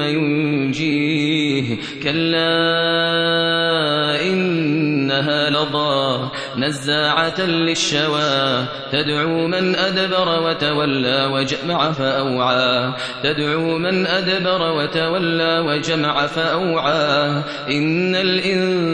ينجيه. كلا إنها لضا نزاعة للشوى. تدعو من أدبر وتولى وجمع فأوعى. تدعو من أدبر وتولى وجمع فأوعى. إن الإنسان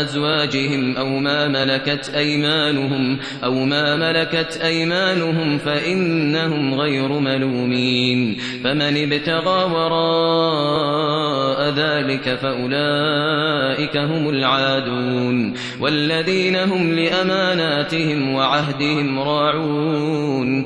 أزواجهم أو ما ملكت أيمانهم أو ما ملكت أيمانهم فإنهم غير ملومين فمن ابتغى وراء ذلك فأولئك هم العادون والذين هم لأماناتهم وعهدهم راعون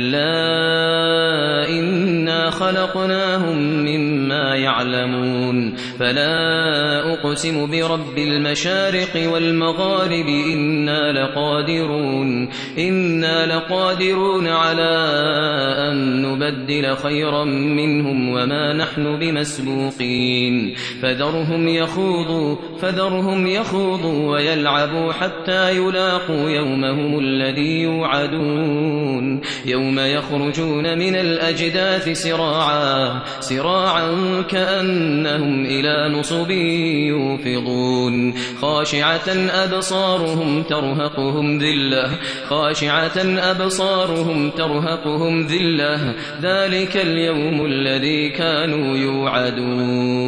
كلا إن إنا خلقناهم مما يعلمون فلا أقسم برب المشارق والمغارب إنا لقادرون إنا لقادرون على أن نبدل خيرا منهم وما نحن بمسبوقين فذرهم يخوضوا فذرهم يخوضوا ويلعبوا حتى يلاقوا يومهم الذي يوعدون يوم يخرجون من الأجداث سراعا سراعا كأنهم إلى نصب يوفضون. خاشعة أبصارهم ترهقهم ذلة خاشعة أبصارهم ترهقهم ذلة. ذلك اليوم الذي كانوا يوعدون.